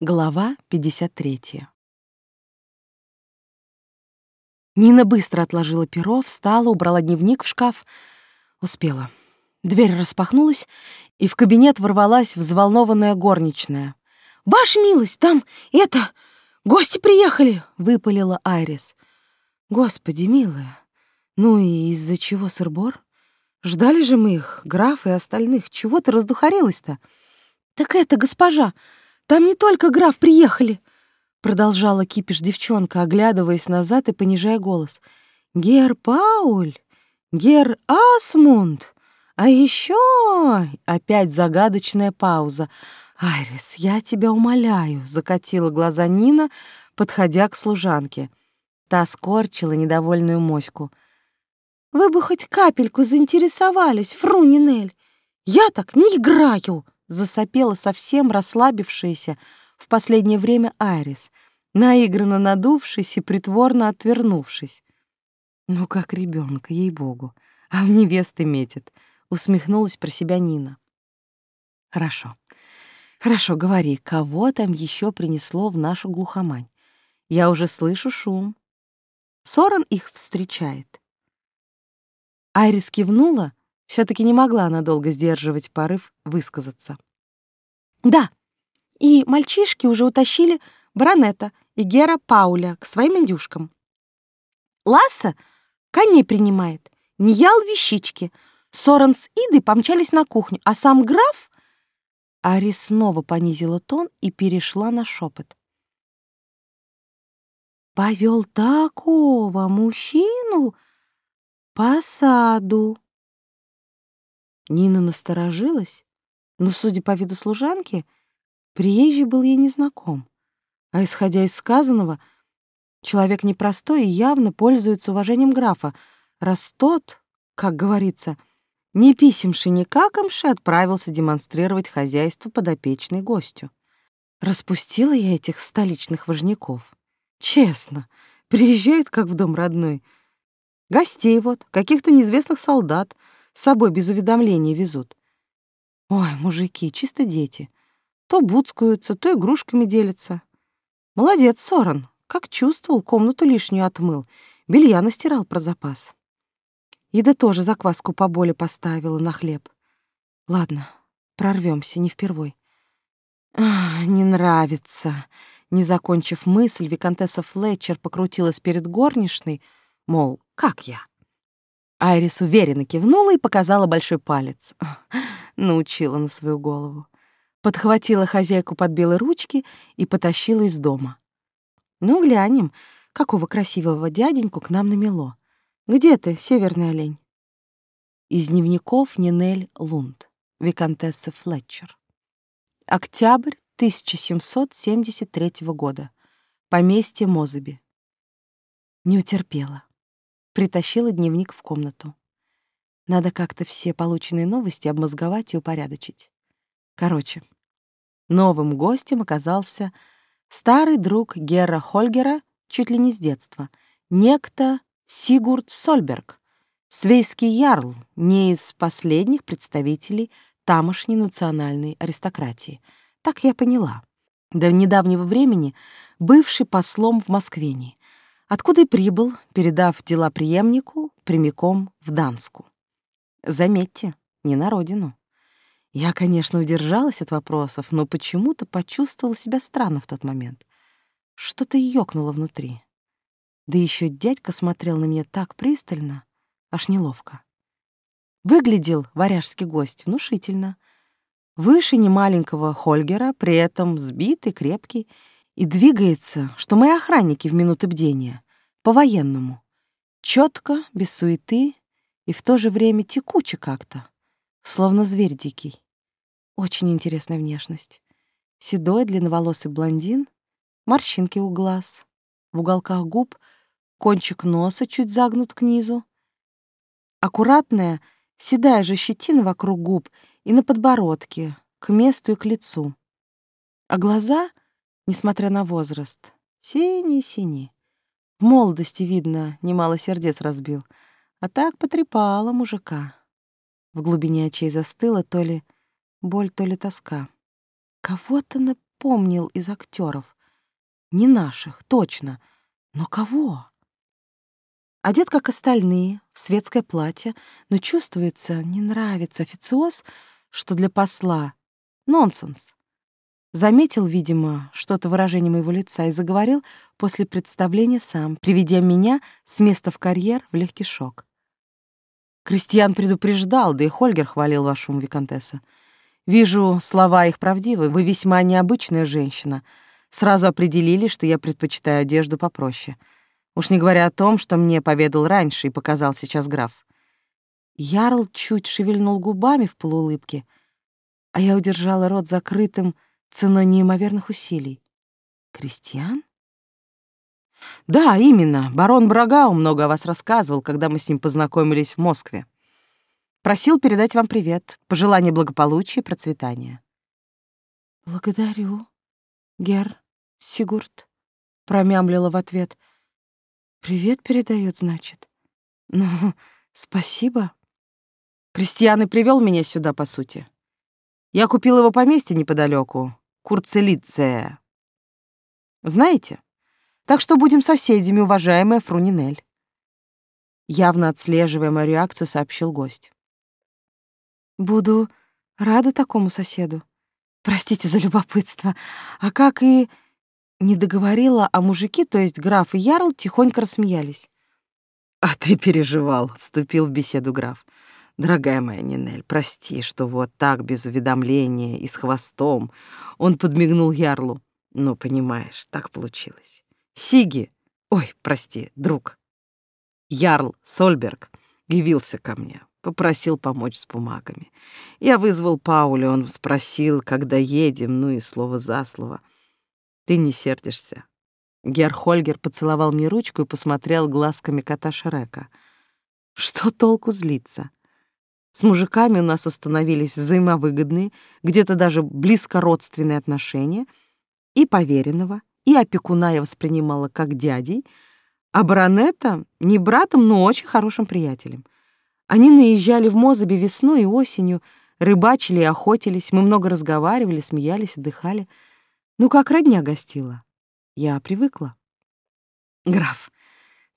Глава 53. Нина быстро отложила перо, встала, убрала дневник в шкаф. Успела. Дверь распахнулась, и в кабинет ворвалась взволнованная горничная. «Ваша милость, там это... Гости приехали!» — выпалила Айрис. «Господи, милая, ну и из-за чего сырбор? Ждали же мы их, граф и остальных. Чего ты раздухарилась-то?» «Так это, госпожа, там не только граф приехали!» Продолжала кипиш девчонка, оглядываясь назад и понижая голос. «Гер Пауль, Гер Асмунд, а еще...» Опять загадочная пауза. «Айрис, я тебя умоляю», — закатила глаза Нина, подходя к служанке. Та скорчила недовольную моську. «Вы бы хоть капельку заинтересовались, Фрунинель. Я так не играю!» Засопела совсем расслабившаяся в последнее время Айрис, наигранно надувшись и притворно отвернувшись. «Ну, как ребенка, ей-богу, а в невесты метит», — усмехнулась про себя Нина. «Хорошо, хорошо, говори, кого там еще принесло в нашу глухомань? Я уже слышу шум. Соран их встречает». Айрис кивнула, — все таки не могла надолго сдерживать порыв высказаться. «Да, и мальчишки уже утащили Баронета и Гера Пауля к своим индюшкам. Ласса коней принимает, Ниял вещички, Сорен с Идой помчались на кухню, а сам граф...» Ари снова понизила тон и перешла на шепот. «Повел такого мужчину по саду, Нина насторожилась, но, судя по виду служанки, приезжий был ей незнаком. А исходя из сказанного, человек непростой и явно пользуется уважением графа, раз тот, как говорится, не писемши ни какомши, отправился демонстрировать хозяйство подопечной гостю. Распустила я этих столичных важняков. Честно, приезжает как в дом родной. Гостей вот, каких-то неизвестных солдат — с собой без уведомления везут. Ой, мужики, чисто дети. То буцкаются, то игрушками делятся. Молодец, Соран, как чувствовал, комнату лишнюю отмыл, белья настирал про запас. Еда тоже закваску поболе поставила на хлеб. Ладно, прорвемся, не впервой. Ах, не нравится. Не закончив мысль, виконтесса Флетчер покрутилась перед горничной, мол, как я? Айрис уверенно кивнула и показала большой палец. Научила на свою голову. Подхватила хозяйку под белые ручки и потащила из дома. «Ну, глянем, какого красивого дяденьку к нам намело. Где ты, северный олень?» Из дневников Нинель Лунд, виконтесса Флетчер. Октябрь 1773 года. Поместье Мозаби. Не утерпела притащила дневник в комнату. Надо как-то все полученные новости обмозговать и упорядочить. Короче, новым гостем оказался старый друг Гера Хольгера чуть ли не с детства, некто Сигурд Сольберг, свейский ярл, не из последних представителей тамошней национальной аристократии. Так я поняла. До недавнего времени бывший послом в Москве откуда и прибыл, передав дела преемнику прямиком в Данску. Заметьте, не на родину. Я, конечно, удержалась от вопросов, но почему-то почувствовала себя странно в тот момент. Что-то ёкнуло внутри. Да еще дядька смотрел на меня так пристально, аж неловко. Выглядел варяжский гость внушительно. Выше немаленького Хольгера, при этом сбитый, крепкий, и двигается, что мои охранники в минуты бдения, по-военному. Четко, без суеты и в то же время текуче как-то, словно зверь дикий. Очень интересная внешность. Седой, длинноволосый блондин, морщинки у глаз, в уголках губ кончик носа чуть загнут к низу, аккуратная, седая же щетина вокруг губ и на подбородке, к месту и к лицу. А глаза — несмотря на возраст. Синий-синий. В молодости, видно, немало сердец разбил. А так потрепала мужика. В глубине очей застыла то ли боль, то ли тоска. Кого-то помнил из актеров. Не наших, точно. Но кого? Одет, как остальные, в светское платье, но чувствуется, не нравится официоз, что для посла. Нонсенс. Заметил, видимо, что-то выражение моего лица и заговорил после представления сам, приведя меня с места в карьер в легкий шок. Крестьян предупреждал, да и Хольгер хвалил вашу виконтесса. Вижу, слова их правдивы. Вы весьма необычная женщина. Сразу определили, что я предпочитаю одежду попроще. Уж не говоря о том, что мне поведал раньше и показал сейчас граф. Ярл чуть шевельнул губами в полуулыбке, а я удержала рот закрытым ценой неимоверных усилий. Крестьян? Да, именно. Барон Брагау много о вас рассказывал, когда мы с ним познакомились в Москве. Просил передать вам привет, пожелание благополучия и процветания. Благодарю, Гер Сигурд, промямлила в ответ. Привет передает, значит. Ну, спасибо. Крестьян привел меня сюда, по сути. Я купил его поместье неподалеку, Курцелиция. Знаете? Так что будем соседями, уважаемая Фрунинель. Явно отслеживая мою реакцию, сообщил гость. Буду рада такому соседу. Простите за любопытство. А как и... Не договорила, а мужики, то есть граф и ярл, тихонько рассмеялись. «А ты переживал», — вступил в беседу граф. «Дорогая моя Нинель, прости, что вот так, без уведомления и с хвостом». Он подмигнул ярлу. «Ну, понимаешь, так получилось. Сиги, ой, прости, друг». Ярл Сольберг явился ко мне, попросил помочь с бумагами. Я вызвал Пауля, он спросил, когда едем, ну и слово за слово. Ты не сердишься. Герхольгер поцеловал мне ручку и посмотрел глазками кота Шрека. Что толку злиться? С мужиками у нас установились взаимовыгодные, где-то даже близко родственные отношения, и поверенного, и опекуна я воспринимала как дядей, а баронета — не братом, но очень хорошим приятелем. Они наезжали в Мозабе весной и осенью, рыбачили и охотились, мы много разговаривали, смеялись, отдыхали. Ну, как родня гостила. Я привыкла. Граф,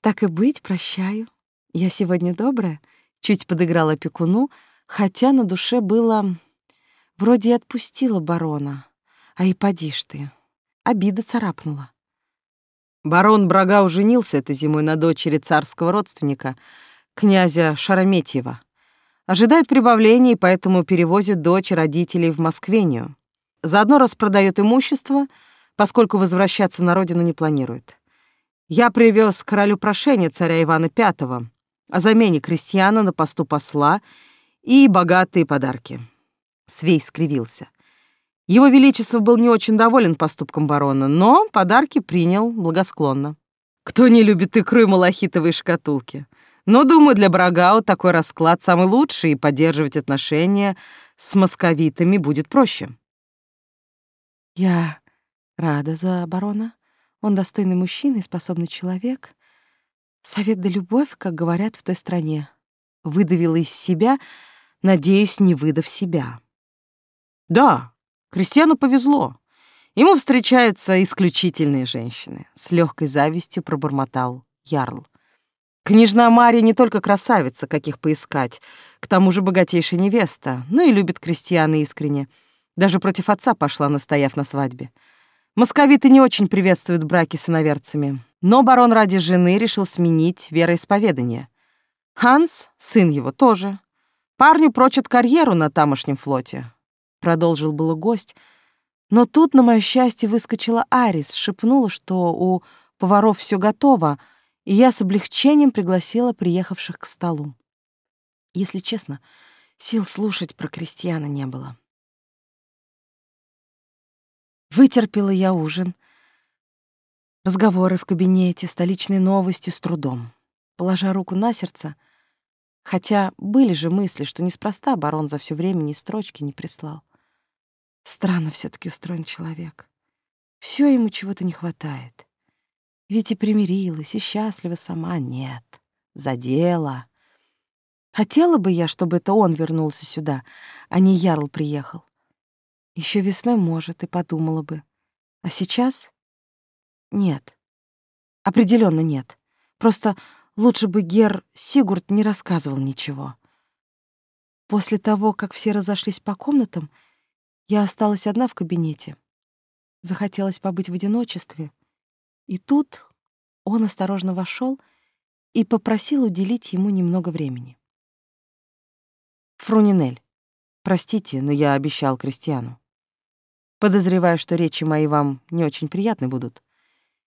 так и быть, прощаю. Я сегодня добрая, чуть подыграла опекуну, хотя на душе было... Вроде и отпустила барона. А и поди ж ты. Обида царапнула. Барон Брагау женился этой зимой на дочери царского родственника — князя Шарометьева. Ожидает прибавления и поэтому перевозит дочь родителей в Москвению. Заодно распродает имущество, поскольку возвращаться на родину не планирует. Я привез королю прошение царя Ивана V о замене крестьяна на посту посла и богатые подарки. Свей скривился. Его Величество был не очень доволен поступком барона, но подарки принял благосклонно. Кто не любит икру и малахитовые шкатулки? Но, думаю, для Брагау такой расклад самый лучший, и поддерживать отношения с московитами будет проще. Я рада за барона. Он достойный мужчина и способный человек. Совет да любовь, как говорят в той стране. Выдавила из себя, надеюсь, не выдав себя. Да, Кристиану повезло. Ему встречаются исключительные женщины. С легкой завистью пробормотал Ярл. Княжна Мария не только красавица, каких поискать, к тому же богатейшая невеста, но и любит крестьяна искренне. Даже против отца пошла, настояв на свадьбе. Московиты не очень приветствуют браки с иноверцами, но барон ради жены решил сменить вероисповедание. Ханс, сын его, тоже. Парню прочат карьеру на тамошнем флоте. Продолжил было гость, но тут, на мое счастье, выскочила Арис, шепнула, что у поваров все готово, и я с облегчением пригласила приехавших к столу. Если честно, сил слушать про крестьяна не было. Вытерпела я ужин, разговоры в кабинете, столичные новости с трудом. Положа руку на сердце, хотя были же мысли, что неспроста барон за все время ни строчки не прислал. Странно все таки устроен человек. Все ему чего-то не хватает. Ведь и примирилась, и счастлива сама. Нет, за дело. Хотела бы я, чтобы это он вернулся сюда, а не Ярл приехал. Еще весной, может, и подумала бы. А сейчас? Нет. Определенно нет. Просто лучше бы Гер Сигурд не рассказывал ничего. После того, как все разошлись по комнатам, я осталась одна в кабинете. Захотелось побыть в одиночестве. И тут он осторожно вошел и попросил уделить ему немного времени. «Фрунинель, простите, но я обещал Кристиану. Подозреваю, что речи мои вам не очень приятны будут,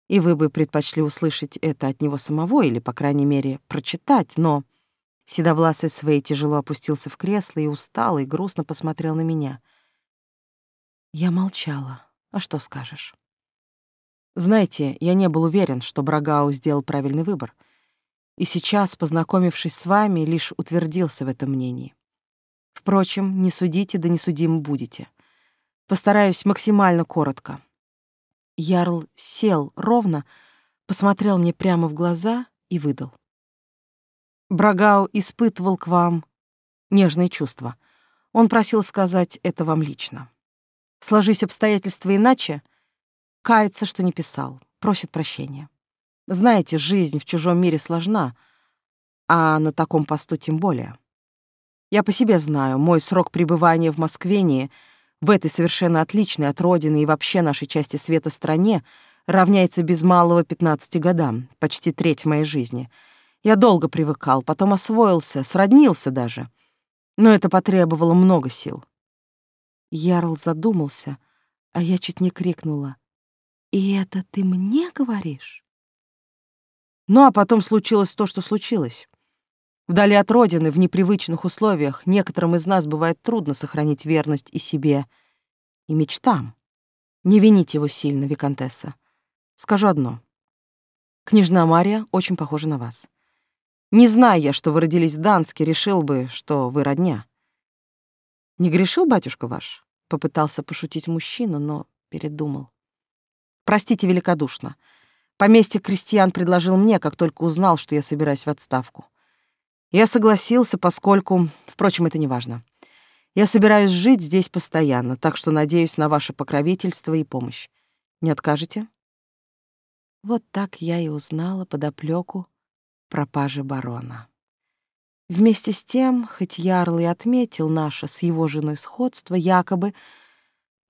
и вы бы предпочли услышать это от него самого или, по крайней мере, прочитать, но...» Седовласый Свей тяжело опустился в кресло и устал, и грустно посмотрел на меня. Я молчала. А что скажешь? Знаете, я не был уверен, что Брагау сделал правильный выбор. И сейчас, познакомившись с вами, лишь утвердился в этом мнении. Впрочем, не судите, да не судимы будете. Постараюсь максимально коротко. Ярл сел ровно, посмотрел мне прямо в глаза и выдал. Брагау испытывал к вам нежные чувства. Он просил сказать это вам лично. Сложись обстоятельства иначе, кается, что не писал, просит прощения. Знаете, жизнь в чужом мире сложна, а на таком посту тем более. Я по себе знаю, мой срок пребывания в Москвении, в этой совершенно отличной от родины и вообще нашей части света стране, равняется без малого 15 годам, почти треть моей жизни — я долго привыкал, потом освоился, сроднился даже. Но это потребовало много сил. Ярл задумался, а я чуть не крикнула. «И это ты мне говоришь?» Ну, а потом случилось то, что случилось. Вдали от родины, в непривычных условиях, некоторым из нас бывает трудно сохранить верность и себе, и мечтам. Не вините его сильно, Викантесса. Скажу одно. Княжна Мария очень похожа на вас. Не зная, что вы родились в Данске, решил бы, что вы родня. Не грешил батюшка ваш? Попытался пошутить мужчина, но передумал. Простите великодушно. Поместье крестьян предложил мне, как только узнал, что я собираюсь в отставку. Я согласился, поскольку... Впрочем, это не важно. Я собираюсь жить здесь постоянно, так что надеюсь на ваше покровительство и помощь. Не откажете? Вот так я и узнала подоплеку пропажи барона. Вместе с тем, хоть Ярл и отметил наше с его женой сходство, якобы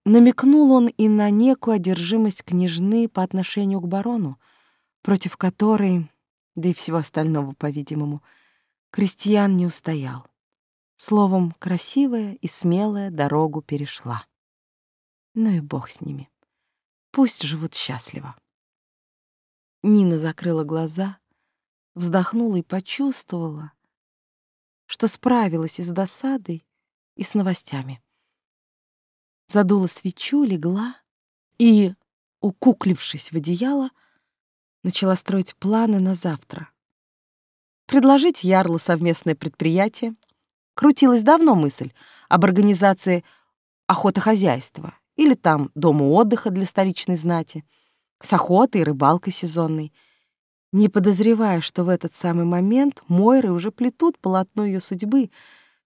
намекнул он и на некую одержимость княжны по отношению к барону, против которой, да и всего остального, по-видимому, крестьян не устоял. Словом, красивая и смелая дорогу перешла. Ну и бог с ними. Пусть живут счастливо. Нина закрыла глаза, вздохнула и почувствовала, что справилась и с досадой, и с новостями. Задула свечу, легла и, укуклившись в одеяло, начала строить планы на завтра. Предложить Ярлу совместное предприятие. Крутилась давно мысль об организации охотохозяйства или там дома отдыха для столичной знати, с охотой и рыбалкой сезонной — не подозревая, что в этот самый момент Мойры уже плетут полотно ее судьбы,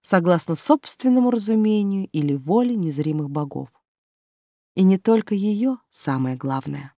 согласно собственному разумению или воле незримых богов. И не только ее самое главное.